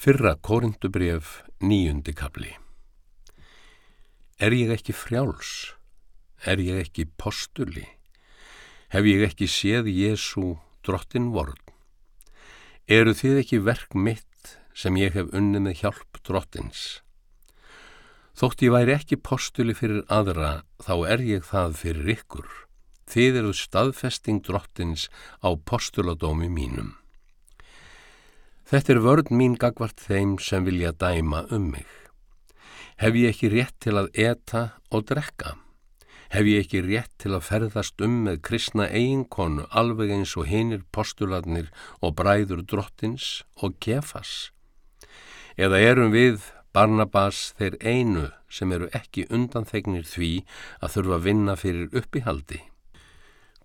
Fyrra Korindubref nýjundi kapli Er ég ekki frjáls? Er ég ekki postuli? Hef ég ekki séð Jésu drottin vorn? Eru þið ekki verk mitt sem ég hef unnið með hjálp drottins? Þótt ég væri ekki postuli fyrir aðra, þá er ég það fyrir ykkur. Þið eru staðfesting drottins á postuladómi mínum. Þetta er vörð mín gagvart þeim sem vilja dæma um mig. Hef ég ekki rétt til að eta og drekka? Hef ég ekki rétt til að ferðast um með kristna eiginkonu alveg eins og hinir postuladnir og bræður drottins og kefas? Eða erum við, Barnabas, þeir einu sem eru ekki undanþegnir því að þurfa að vinna fyrir uppihaldi?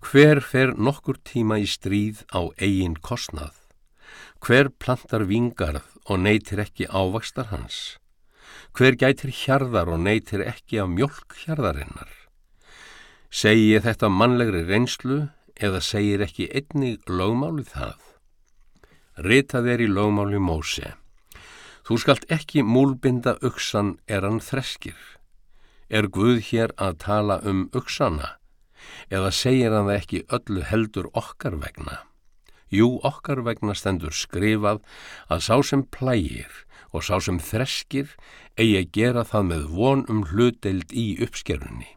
Hver fer nokkur tíma í stríð á eigin kostnað? Hver plantar vingarð og neytir ekki ávakstar hans? Hver gætir hjarðar og neytir ekki af mjölk hjarðarinnar? Segir ég þetta mannlegri reynslu eða segir ekki einnig lögmáli það? Ritað er í lögmáli Móse. Þú skalt ekki múlbinda uksan er hann þreskir. Er Guð hér að tala um uksana? Eða segir hann það ekki öllu heldur okkar vegna? Jú, okkar vegna stendur skrifað að sá sem plægir og sá sem þreskir eigi að gera það með von um hluteld í uppskerunni.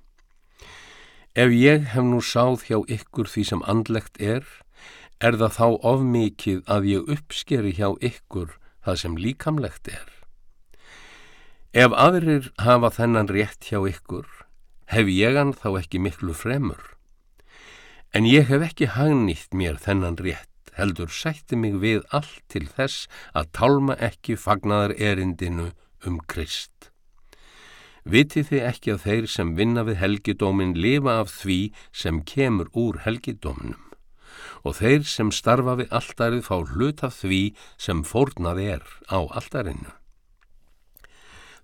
Ef ég hef nú sáð hjá ykkur því sem andlegt er, er það þá ofmikið að ég uppskeri hjá ykkur það sem líkamlegt er. Ef aðrir hafa þennan rétt hjá ykkur, hef ég hann þá ekki miklu fremur. En ég hef ekki hagnýtt mér þennan rétt, heldur sætti mig við allt til þess að tálma ekki fagnaðar erindinu um Krist. Viti þið ekki að þeir sem vinna við helgidómin lifa af því sem kemur úr helgidóminum og þeir sem starfa við alltarið fá hlut af því sem fórnað er á alltarinu.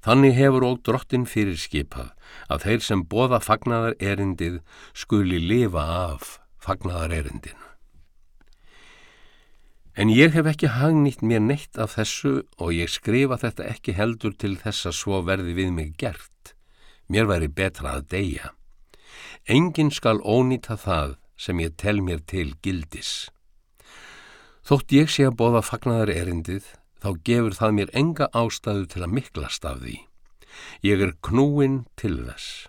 Þannig hefur og drottin fyrir skipað að þeir sem boða fagnaðar erindið skuli lifa af fagnaðar erindinu. En ég hef ekki hagnýtt mér neitt af þessu og ég skrifa þetta ekki heldur til þess að svo verði við mig gert. Mér væri betra að deyja. Engin skal ónýta það sem ég tel mér til gildis. Þótt ég sé að bóða fagnaðar erindið, þá gefur það mér enga ástæðu til að miklast af því. Ég er knúin til þess.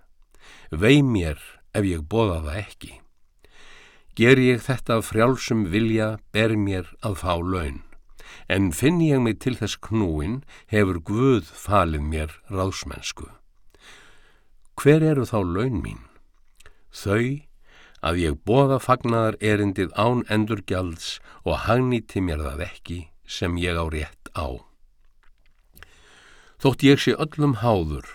Vei mér ef ég bóða það ekki. Ger ég þetta af frjálsum vilja, ber mér að fá laun. En finn ég mig til þess knúin, hefur Guð falið mér ráðsmennsku. Hver eru þá laun mín? Þau að ég bóða fagnar erindið án endurgjalds og hagnýti mér það ekki sem ég á rétt á. Þótt ég sé öllum háður,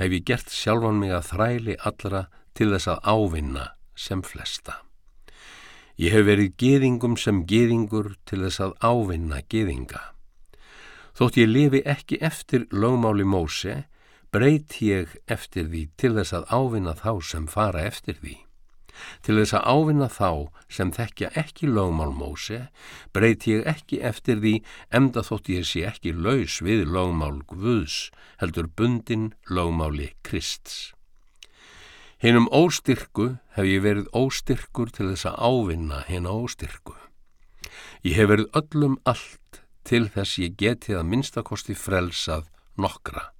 hef ég gert sjálfan mig að þræli allra til þess að ávinna sem flesta. Ég hef verið geðingum sem geðingur til þess að ávinna geðinga. Þótt ég lifi ekki eftir lögmáli Móse, breyt ég eftir því til þess að ávinna þá sem fara eftir því. Til þess að ávinna þá sem þekkja ekki lögmál Móse, breyt ég ekki eftir því emda þótt ég sé ekki laus við lögmál Guðs, heldur bundin lögmáli Krists. Hinnum óstyrku hef ég verið óstyrkur til þess að ávinna hinn óstyrku. Ég hef verið öllum allt til þess ég getið að minnstakosti frelsað nokkra.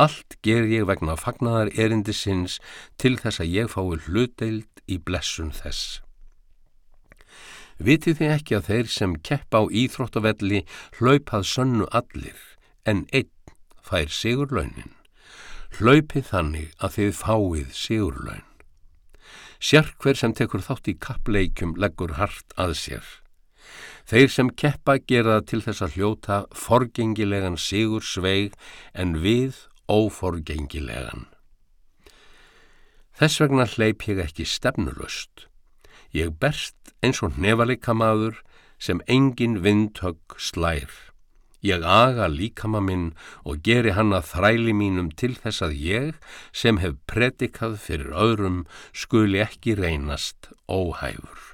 Allt ger ég vegna fagnar erindi sinns til þess að ég fái hlutdeild í blessun þess. Vitið þið ekki að þeir sem keppa á íþróttavelli hlaupað sönnu allir en einn fær sigurlaunin? Hlaupið þannig að þið fáið sigurlaun. Sjark hver sem tekur þátt í kappleikjum leggur hart að sér. Þeir sem keppa gera til þess að hljóta forgengilegan sigur sveig en við óforgengilegan. Þess vegna hleyp ég ekki stefnulust. Ég berst eins og nefaleika maður sem engin vindhögg slær. Ég aga líkama minn og geri hann að þræli mínum til þess að ég, sem hef predikað fyrir öðrum, skuli ekki reynast óhæfur.